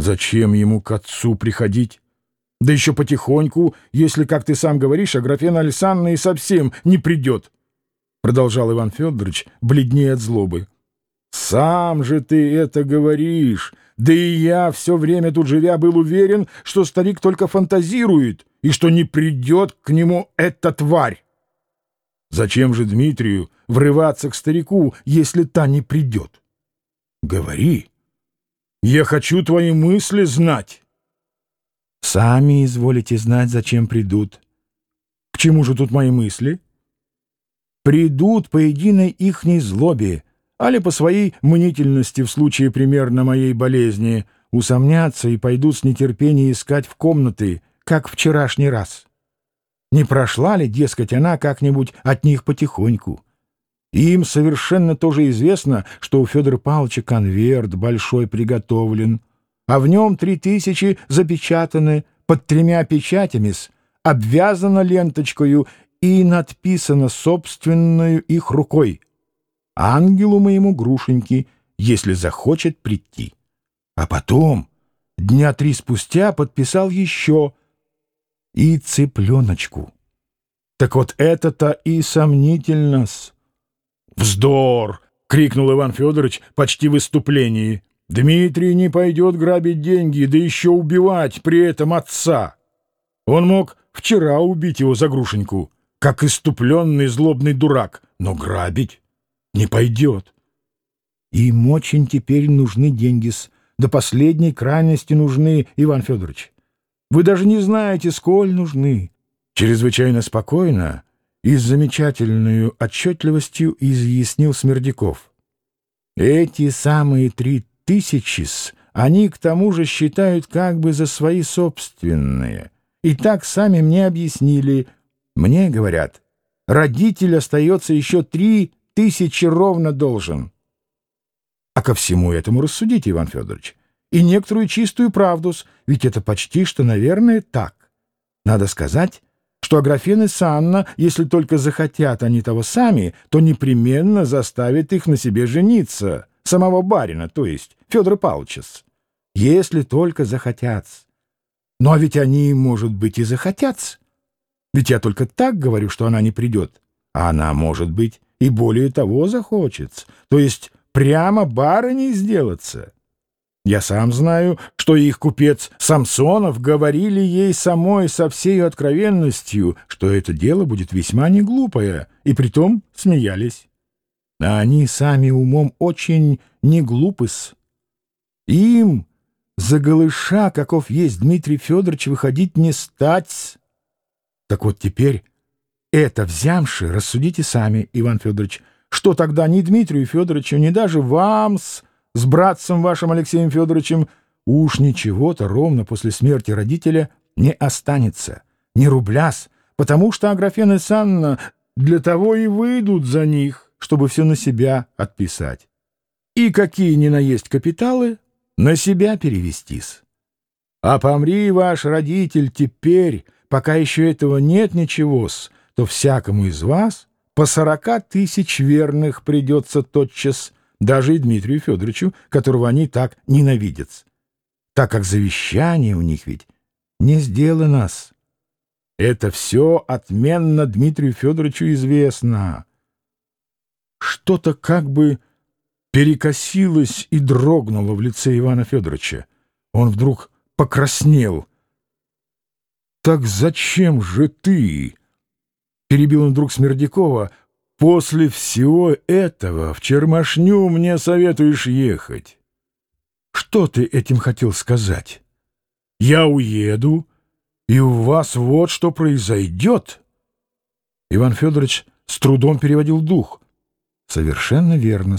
Зачем ему к отцу приходить? Да еще потихоньку, если, как ты сам говоришь, Аграфена Александровна и совсем не придет, — продолжал Иван Федорович, бледнее от злобы. — Сам же ты это говоришь. Да и я, все время тут живя, был уверен, что старик только фантазирует и что не придет к нему эта тварь. Зачем же Дмитрию врываться к старику, если та не придет? Говори. Я хочу твои мысли знать. Сами изволите знать, зачем придут. К чему же тут мои мысли? Придут по единой ихней злобе, али по своей мнительности в случае примерно моей болезни, усомнятся и пойдут с нетерпением искать в комнаты, как вчерашний раз. Не прошла ли, дескать, она как-нибудь от них потихоньку? Им совершенно тоже известно, что у Федора Павловича конверт большой приготовлен, а в нем три тысячи запечатаны под тремя печатями, обвязано ленточкою и надписано собственную их рукой. Ангелу моему грушеньки, если захочет прийти. А потом, дня три спустя, подписал еще и цыпленочку. Так вот это-то и сомнительно-с. «Вздор!» — крикнул Иван Федорович почти в выступлении. «Дмитрий не пойдет грабить деньги, да еще убивать при этом отца. Он мог вчера убить его за грушеньку, как иступленный злобный дурак, но грабить не пойдет». «Им очень теперь нужны деньги-с, до последней крайности нужны, Иван Федорович. Вы даже не знаете, сколь нужны». Чрезвычайно спокойно и с замечательной отчетливостью изъяснил Смердяков. Эти самые три тысячи они к тому же считают как бы за свои собственные. И так сами мне объяснили. Мне говорят, родитель остается еще три тысячи ровно должен. А ко всему этому рассудите, Иван Федорович. И некоторую чистую правду, ведь это почти что, наверное, так. Надо сказать, что Аграфен и Санна, если только захотят они того сами, то непременно заставят их на себе жениться, самого барина, то есть Федора Павловича. Если только захотят. Но ведь они, может быть, и захотят. Ведь я только так говорю, что она не придет. А она, может быть, и более того захочет. То есть прямо барыней сделаться. Я сам знаю, что их купец Самсонов говорили ей самой со всей откровенностью, что это дело будет весьма неглупое, и притом смеялись. А они сами умом очень неглупы-с. Им за голыша, каков есть Дмитрий Федорович, выходить не стать. Так вот теперь это взямши, рассудите сами, Иван Федорович, что тогда ни Дмитрию Федоровичу, ни даже вам-с с братцем вашим Алексеем Федоровичем уж ничего-то ровно после смерти родителя не останется, не рубляс, потому что Аграфена Санна для того и выйдут за них, чтобы все на себя отписать. И какие ни наесть капиталы, на себя перевестись. А помри ваш родитель теперь, пока еще этого нет ничего-с, то всякому из вас по сорока тысяч верных придется тотчас даже и Дмитрию Федоровичу, которого они так ненавидят, так как завещание у них ведь не сделано. Это все отменно Дмитрию Федоровичу известно. Что-то как бы перекосилось и дрогнуло в лице Ивана Федоровича. Он вдруг покраснел. «Так зачем же ты?» — перебил он вдруг Смердякова, После всего этого в Чермашню мне советуешь ехать. Что ты этим хотел сказать? Я уеду, и у вас вот что произойдет. Иван Федорович с трудом переводил дух. Совершенно верно.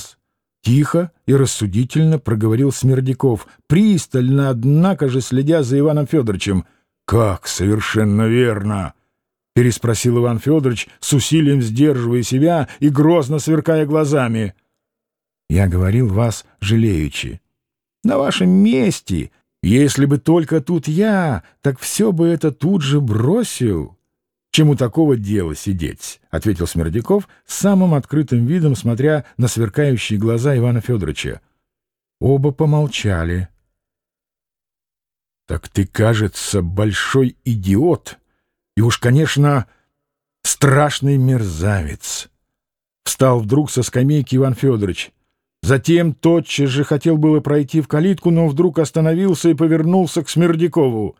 Тихо и рассудительно проговорил Смердяков, пристально, однако же, следя за Иваном Федоровичем. «Как совершенно верно!» — переспросил Иван Федорович, с усилием сдерживая себя и грозно сверкая глазами. — Я говорил вас жалеючи. На вашем месте, если бы только тут я, так все бы это тут же бросил. — Чему такого дела сидеть? — ответил Смердяков с самым открытым видом, смотря на сверкающие глаза Ивана Федоровича. Оба помолчали. Так ты, кажется, большой идиот. И уж, конечно, страшный мерзавец. Встал вдруг со скамейки Иван Федорович. Затем тотчас же хотел было пройти в калитку, но вдруг остановился и повернулся к Смердякову.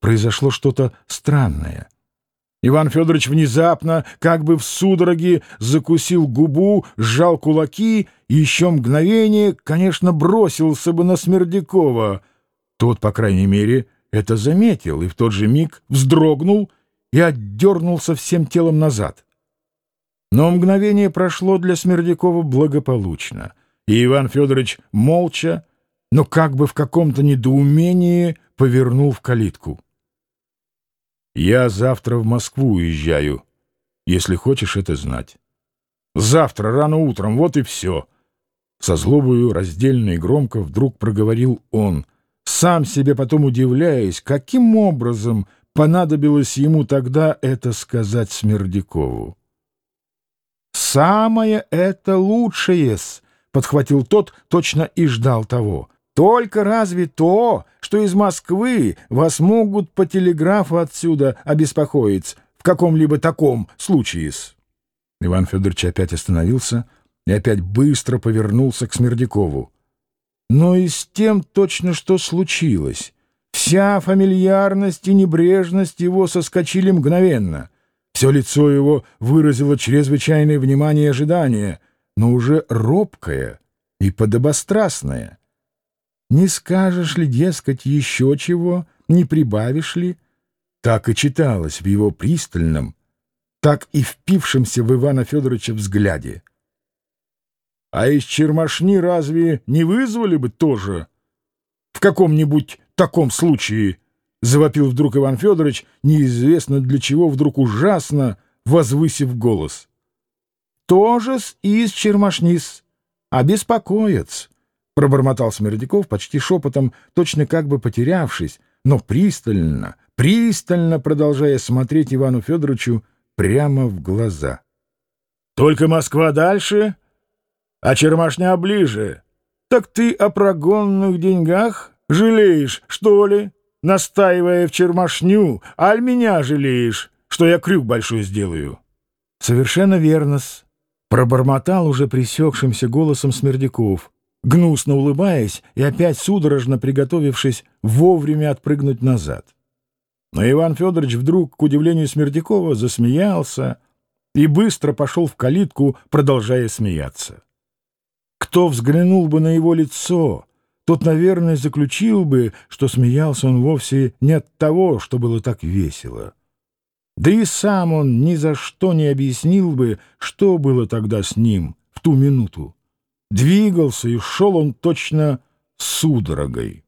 Произошло что-то странное. Иван Федорович внезапно, как бы в судороге, закусил губу, сжал кулаки и еще мгновение, конечно, бросился бы на Смердякова. Тот, по крайней мере, это заметил и в тот же миг вздрогнул и отдернулся всем телом назад. Но мгновение прошло для Смердякова благополучно, и Иван Федорович молча, но как бы в каком-то недоумении повернул в калитку. «Я завтра в Москву уезжаю, если хочешь это знать. Завтра рано утром, вот и все». Со злобою раздельно и громко вдруг проговорил он, сам себе потом удивляясь, каким образом понадобилось ему тогда это сказать Смердякову. «Самое это лучшее-с», — подхватил тот, точно и ждал того. «Только разве то, что из Москвы вас могут по телеграфу отсюда обеспокоить в каком-либо таком случае-с?» Иван Федорович опять остановился и опять быстро повернулся к Смердякову. Но и с тем точно что случилось. Вся фамильярность и небрежность его соскочили мгновенно — все лицо его выразило чрезвычайное внимание и ожидание, но уже робкое и подобострастное. Не скажешь ли, дескать, еще чего, не прибавишь ли? Так и читалось в его пристальном, так и впившемся в Ивана Федоровича взгляде. А из чермашни разве не вызвали бы тоже в каком-нибудь таком случае — завопил вдруг Иван Федорович, неизвестно для чего вдруг ужасно, возвысив голос. «Тоже-с из Чермашнис, а беспокоец», — пробормотал Смердяков почти шепотом, точно как бы потерявшись, но пристально, пристально продолжая смотреть Ивану Федоровичу прямо в глаза. «Только Москва дальше, а Чермашня ближе. Так ты о прогонных деньгах жалеешь, что ли?» настаивая в чермашню, аль меня жалеешь, что я крюк большой сделаю. — Совершенно верно-с, — пробормотал уже присекшимся голосом Смердяков, гнусно улыбаясь и опять судорожно приготовившись вовремя отпрыгнуть назад. Но Иван Федорович вдруг, к удивлению Смердякова, засмеялся и быстро пошел в калитку, продолжая смеяться. Кто взглянул бы на его лицо, тот, наверное, заключил бы, что смеялся он вовсе не от того, что было так весело. Да и сам он ни за что не объяснил бы, что было тогда с ним в ту минуту. Двигался и шел он точно судорогой.